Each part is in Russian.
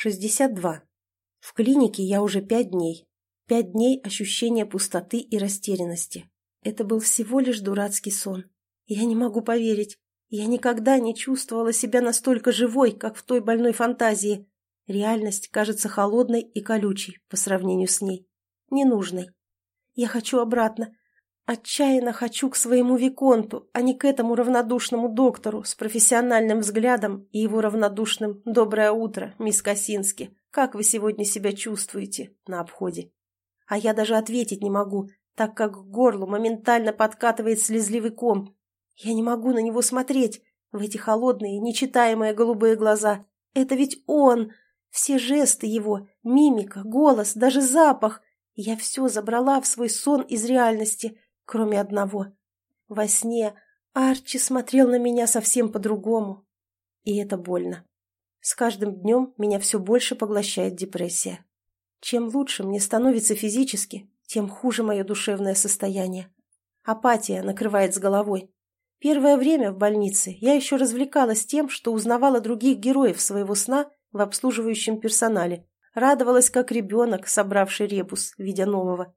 62. В клинике я уже пять дней. Пять дней ощущения пустоты и растерянности. Это был всего лишь дурацкий сон. Я не могу поверить. Я никогда не чувствовала себя настолько живой, как в той больной фантазии. Реальность кажется холодной и колючей по сравнению с ней. Ненужной. Я хочу обратно. Отчаянно хочу к своему Виконту, а не к этому равнодушному доктору с профессиональным взглядом и его равнодушным «Доброе утро, мисс Косински. Как вы сегодня себя чувствуете?» на обходе. А я даже ответить не могу, так как к горлу моментально подкатывает слезливый ком. Я не могу на него смотреть, в эти холодные, нечитаемые голубые глаза. Это ведь он! Все жесты его, мимика, голос, даже запах. Я все забрала в свой сон из реальности — кроме одного. Во сне Арчи смотрел на меня совсем по-другому. И это больно. С каждым днем меня все больше поглощает депрессия. Чем лучше мне становится физически, тем хуже мое душевное состояние. Апатия накрывает с головой. Первое время в больнице я еще развлекалась тем, что узнавала других героев своего сна в обслуживающем персонале, радовалась как ребенок, собравший ребус, видя нового.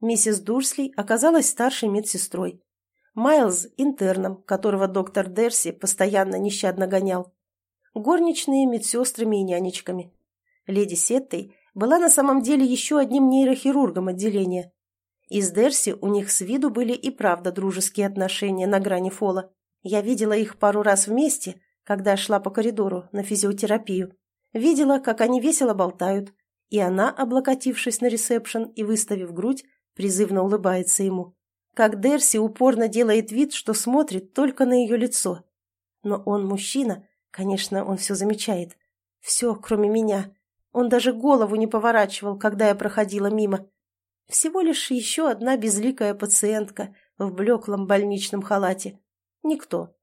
Миссис Дурсли оказалась старшей медсестрой. Майлз – интерном, которого доктор Дерси постоянно нещадно гонял. Горничные – медсестрами и нянечками. Леди Сеттой была на самом деле еще одним нейрохирургом отделения. Из Дерси у них с виду были и правда дружеские отношения на грани фола. Я видела их пару раз вместе, когда шла по коридору на физиотерапию. Видела, как они весело болтают, и она, облокотившись на ресепшн и выставив грудь, призывно улыбается ему. Как Дерси упорно делает вид, что смотрит только на ее лицо. Но он мужчина, конечно, он все замечает. Все, кроме меня. Он даже голову не поворачивал, когда я проходила мимо. Всего лишь еще одна безликая пациентка в блеклом больничном халате. Никто.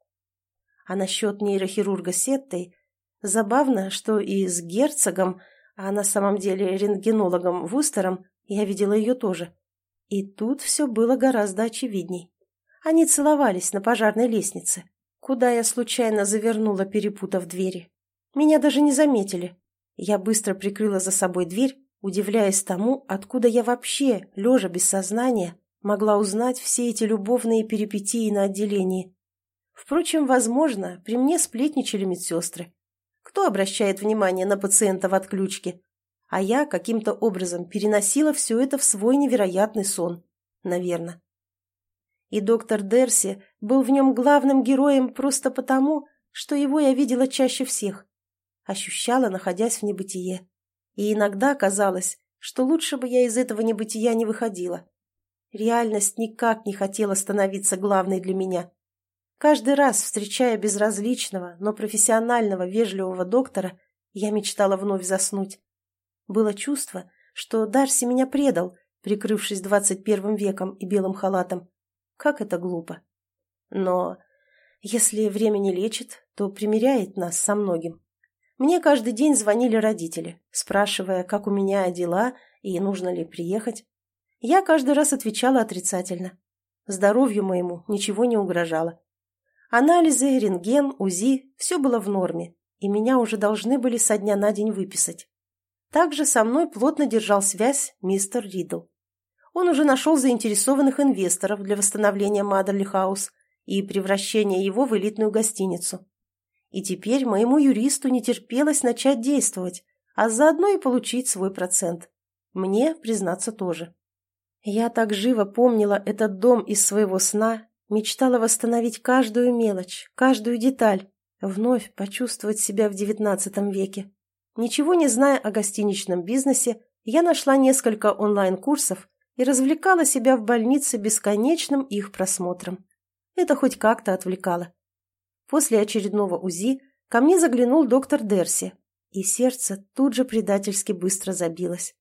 А насчет нейрохирурга Сеттой, забавно, что и с герцогом, а на самом деле рентгенологом Вустером, я видела ее тоже. И тут все было гораздо очевидней. Они целовались на пожарной лестнице, куда я случайно завернула, перепутав двери. Меня даже не заметили. Я быстро прикрыла за собой дверь, удивляясь тому, откуда я вообще, лежа без сознания, могла узнать все эти любовные перипетии на отделении. Впрочем, возможно, при мне сплетничали медсестры. Кто обращает внимание на пациента в отключке? А я каким-то образом переносила все это в свой невероятный сон. Наверное. И доктор Дерси был в нем главным героем просто потому, что его я видела чаще всех. Ощущала, находясь в небытие. И иногда казалось, что лучше бы я из этого небытия не выходила. Реальность никак не хотела становиться главной для меня. Каждый раз, встречая безразличного, но профессионального, вежливого доктора, я мечтала вновь заснуть. Было чувство, что Дарси меня предал, прикрывшись двадцать первым веком и белым халатом. Как это глупо. Но если время не лечит, то примиряет нас со многим. Мне каждый день звонили родители, спрашивая, как у меня дела и нужно ли приехать. Я каждый раз отвечала отрицательно. Здоровью моему ничего не угрожало. Анализы, рентген, УЗИ – все было в норме, и меня уже должны были со дня на день выписать. Также со мной плотно держал связь мистер Ридл. Он уже нашел заинтересованных инвесторов для восстановления Мадерли Хаус и превращения его в элитную гостиницу. И теперь моему юристу не терпелось начать действовать, а заодно и получить свой процент. Мне, признаться, тоже. Я так живо помнила этот дом из своего сна, мечтала восстановить каждую мелочь, каждую деталь, вновь почувствовать себя в девятнадцатом веке. Ничего не зная о гостиничном бизнесе, я нашла несколько онлайн-курсов и развлекала себя в больнице бесконечным их просмотром. Это хоть как-то отвлекало. После очередного УЗИ ко мне заглянул доктор Дерси, и сердце тут же предательски быстро забилось.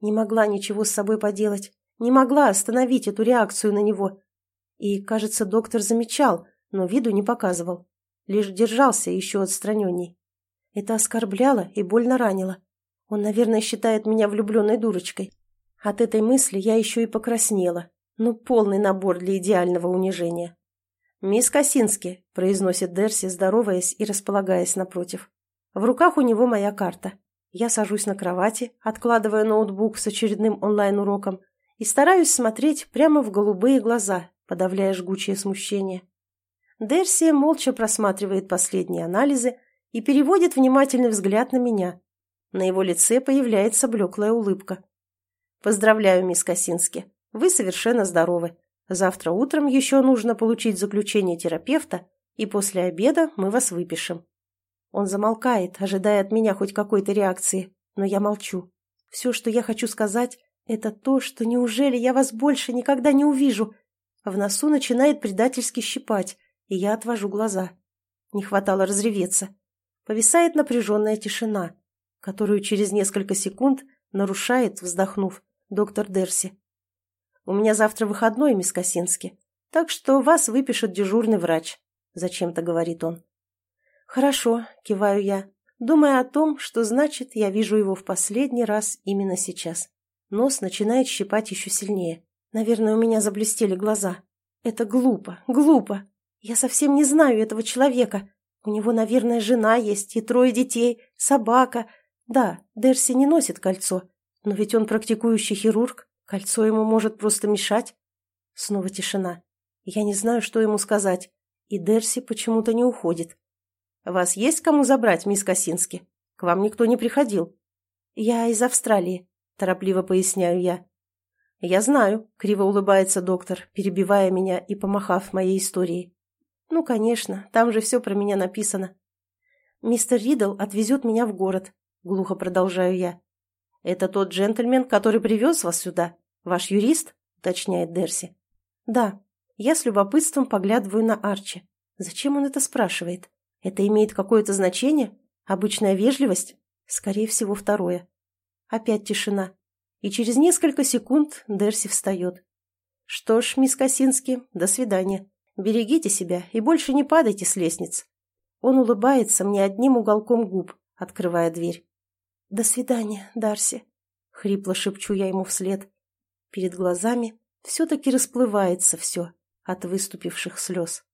Не могла ничего с собой поделать, не могла остановить эту реакцию на него. И, кажется, доктор замечал, но виду не показывал, лишь держался еще отстраненней. Это оскорбляло и больно ранило. Он, наверное, считает меня влюбленной дурочкой. От этой мысли я еще и покраснела. Ну, полный набор для идеального унижения. «Мисс Косински», — произносит Дерси, здороваясь и располагаясь напротив. В руках у него моя карта. Я сажусь на кровати, откладывая ноутбук с очередным онлайн-уроком и стараюсь смотреть прямо в голубые глаза, подавляя жгучее смущение. Дерсия молча просматривает последние анализы и переводит внимательный взгляд на меня. На его лице появляется блеклая улыбка. «Поздравляю, мисс Косински. Вы совершенно здоровы. Завтра утром еще нужно получить заключение терапевта, и после обеда мы вас выпишем». Он замолкает, ожидая от меня хоть какой-то реакции, но я молчу. Все, что я хочу сказать, это то, что неужели я вас больше никогда не увижу? В носу начинает предательски щипать, и я отвожу глаза. Не хватало разреветься. Повисает напряженная тишина, которую через несколько секунд нарушает, вздохнув, доктор Дерси. «У меня завтра выходной, мисс Косински, так что вас выпишет дежурный врач», — зачем-то говорит он. «Хорошо», — киваю я, думая о том, что значит, я вижу его в последний раз именно сейчас. Нос начинает щипать еще сильнее. Наверное, у меня заблестели глаза. Это глупо, глупо. Я совсем не знаю этого человека. У него, наверное, жена есть и трое детей, собака. Да, Дерси не носит кольцо, но ведь он практикующий хирург. Кольцо ему может просто мешать. Снова тишина. Я не знаю, что ему сказать. И Дерси почему-то не уходит. «Вас есть кому забрать, мисс Косински? К вам никто не приходил?» «Я из Австралии», — торопливо поясняю я. «Я знаю», — криво улыбается доктор, перебивая меня и помахав моей историей. «Ну, конечно, там же все про меня написано». «Мистер Ридл отвезет меня в город», — глухо продолжаю я. «Это тот джентльмен, который привез вас сюда? Ваш юрист?» — уточняет Дерси. «Да». Я с любопытством поглядываю на Арчи. Зачем он это спрашивает? Это имеет какое-то значение? Обычная вежливость? Скорее всего, второе. Опять тишина. И через несколько секунд Дерси встает. «Что ж, мисс Косински, до свидания. Берегите себя и больше не падайте с лестниц». Он улыбается мне одним уголком губ, открывая дверь. «До свидания, Дарси», — хрипло шепчу я ему вслед. Перед глазами все-таки расплывается все от выступивших слез.